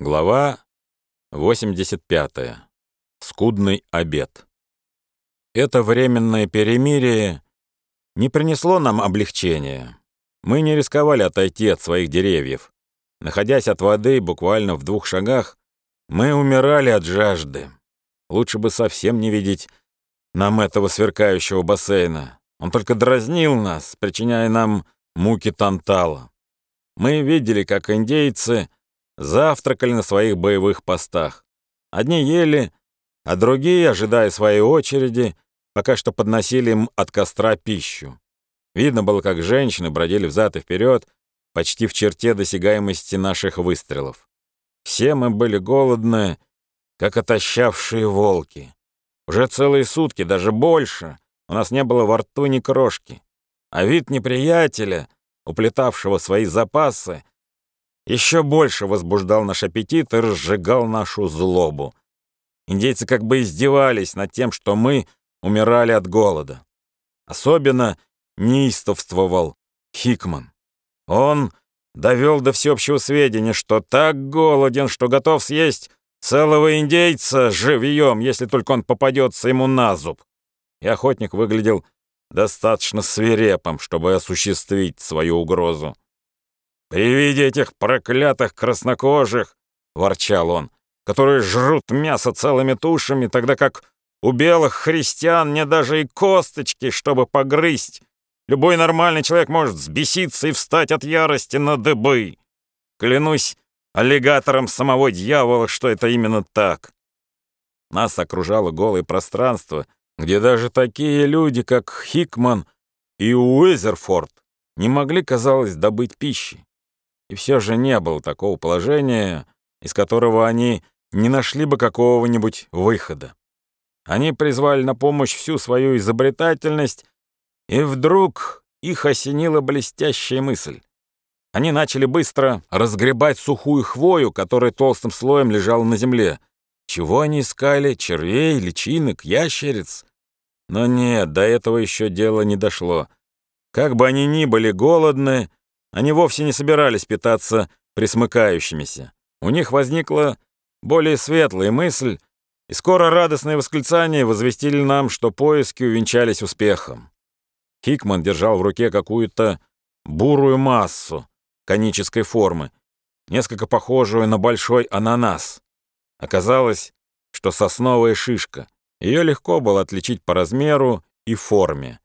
Глава 85. Скудный обед. Это временное перемирие не принесло нам облегчения. Мы не рисковали отойти от своих деревьев. Находясь от воды буквально в двух шагах, мы умирали от жажды. Лучше бы совсем не видеть нам этого сверкающего бассейна. Он только дразнил нас, причиняя нам муки тантала. Мы видели, как индейцы завтракали на своих боевых постах. Одни ели, а другие, ожидая своей очереди, пока что подносили им от костра пищу. Видно было, как женщины бродили взад и вперед, почти в черте досягаемости наших выстрелов. Все мы были голодны, как отощавшие волки. Уже целые сутки, даже больше, у нас не было во рту ни крошки. А вид неприятеля, уплетавшего свои запасы, еще больше возбуждал наш аппетит и разжигал нашу злобу. Индейцы как бы издевались над тем, что мы умирали от голода. Особенно неистовствовал Хикман. Он довел до всеобщего сведения, что так голоден, что готов съесть целого индейца живьем, если только он попадется ему на зуб. И охотник выглядел достаточно свирепым, чтобы осуществить свою угрозу. «При виде этих проклятых краснокожих, — ворчал он, — которые жрут мясо целыми тушами, тогда как у белых христиан нет даже и косточки, чтобы погрызть. Любой нормальный человек может взбеситься и встать от ярости на дыбы. Клянусь аллигатором самого дьявола, что это именно так. Нас окружало голое пространство, где даже такие люди, как Хикман и Уизерфорд, не могли, казалось, добыть пищи. И все же не было такого положения, из которого они не нашли бы какого-нибудь выхода. Они призвали на помощь всю свою изобретательность, и вдруг их осенила блестящая мысль. Они начали быстро разгребать сухую хвою, которая толстым слоем лежала на земле. Чего они искали? Червей, личинок, ящериц? Но нет, до этого еще дело не дошло. Как бы они ни были голодны, они вовсе не собирались питаться присмыкающимися. У них возникла более светлая мысль, и скоро радостные восклицания возвестили нам, что поиски увенчались успехом. Хикман держал в руке какую-то бурую массу конической формы, несколько похожую на большой ананас. Оказалось, что сосновая шишка. Ее легко было отличить по размеру и форме.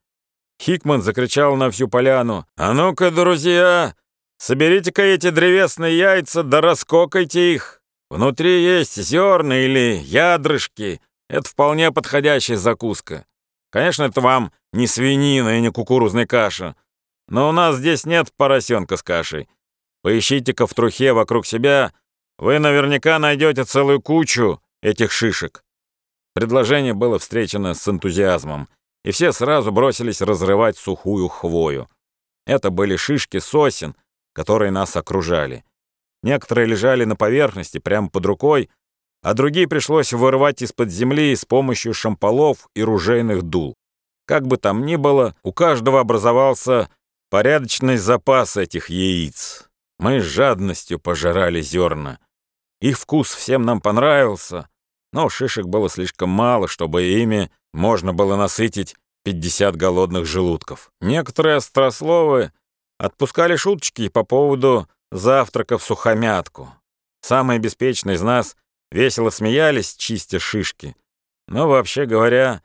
Хикман закричал на всю поляну. «А ну-ка, друзья, соберите-ка эти древесные яйца, да раскокайте их. Внутри есть зерна или ядрышки. Это вполне подходящая закуска. Конечно, это вам не свинина и не кукурузная каша. Но у нас здесь нет поросенка с кашей. Поищите-ка в трухе вокруг себя, вы наверняка найдете целую кучу этих шишек». Предложение было встречено с энтузиазмом и все сразу бросились разрывать сухую хвою. Это были шишки сосен, которые нас окружали. Некоторые лежали на поверхности, прямо под рукой, а другие пришлось вырывать из-под земли с помощью шамполов и ружейных дул. Как бы там ни было, у каждого образовался порядочный запас этих яиц. Мы с жадностью пожирали зерна. Их вкус всем нам понравился, но шишек было слишком мало, чтобы ими можно было насытить 50 голодных желудков. Некоторые острословы отпускали шуточки по поводу завтрака в сухомятку. Самые беспечные из нас весело смеялись, чистя шишки. Но, вообще говоря,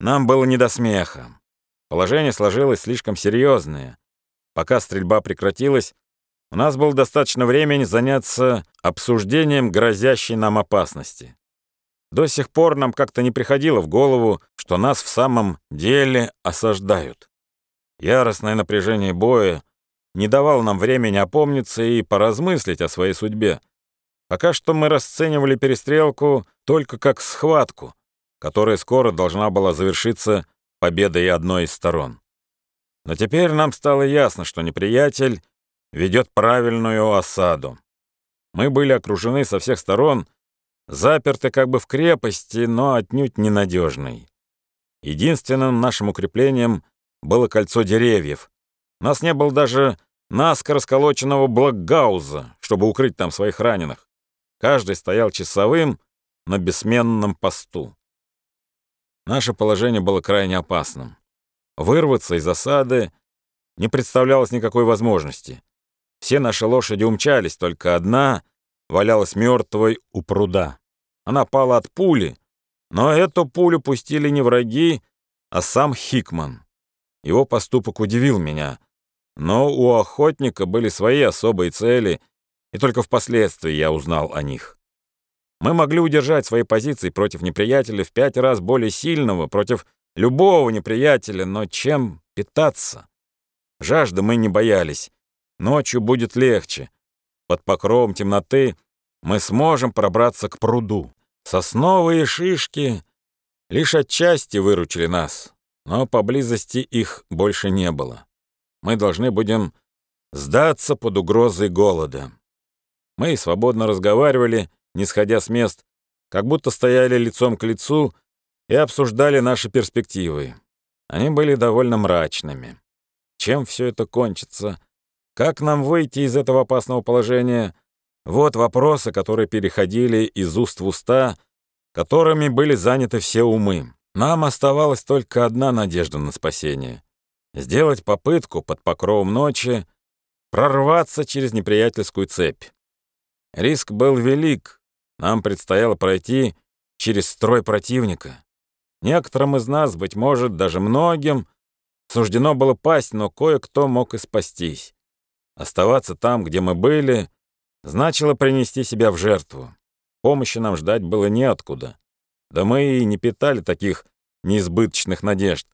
нам было не до смеха. Положение сложилось слишком серьезное. Пока стрельба прекратилась, у нас было достаточно времени заняться обсуждением грозящей нам опасности. До сих пор нам как-то не приходило в голову, что нас в самом деле осаждают. Яростное напряжение боя не давало нам времени опомниться и поразмыслить о своей судьбе. Пока что мы расценивали перестрелку только как схватку, которая скоро должна была завершиться победой одной из сторон. Но теперь нам стало ясно, что неприятель ведет правильную осаду. Мы были окружены со всех сторон заперты как бы в крепости, но отнюдь ненадежной. Единственным нашим укреплением было кольцо деревьев. Нас не было даже наскоро сколоченного блокгауза, чтобы укрыть там своих раненых. Каждый стоял часовым на бессменном посту. Наше положение было крайне опасным. Вырваться из осады не представлялось никакой возможности. Все наши лошади умчались, только одна валялась мертвой у пруда. Она пала от пули, но эту пулю пустили не враги, а сам Хикман. Его поступок удивил меня, но у охотника были свои особые цели, и только впоследствии я узнал о них. Мы могли удержать свои позиции против неприятеля в пять раз более сильного, против любого неприятеля, но чем питаться? Жажды мы не боялись. Ночью будет легче. Под покровом темноты мы сможем пробраться к пруду. Сосновые шишки лишь отчасти выручили нас, но поблизости их больше не было. Мы должны будем сдаться под угрозой голода. Мы свободно разговаривали, не сходя с мест, как будто стояли лицом к лицу и обсуждали наши перспективы. Они были довольно мрачными. Чем все это кончится? Как нам выйти из этого опасного положения? Вот вопросы, которые переходили из уст в уста, которыми были заняты все умы. Нам оставалась только одна надежда на спасение — сделать попытку под покровом ночи прорваться через неприятельскую цепь. Риск был велик, нам предстояло пройти через строй противника. Некоторым из нас, быть может, даже многим, суждено было пасть, но кое-кто мог и спастись. Оставаться там, где мы были, значило принести себя в жертву. Помощи нам ждать было неоткуда. Да мы и не питали таких неизбыточных надежд.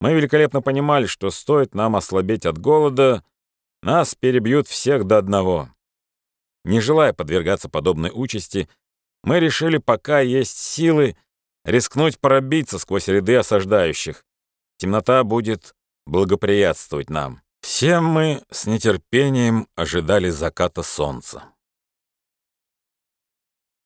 Мы великолепно понимали, что стоит нам ослабеть от голода, нас перебьют всех до одного. Не желая подвергаться подобной участи, мы решили, пока есть силы, рискнуть пробиться сквозь ряды осаждающих. Темнота будет благоприятствовать нам. Все мы с нетерпением ожидали заката солнца.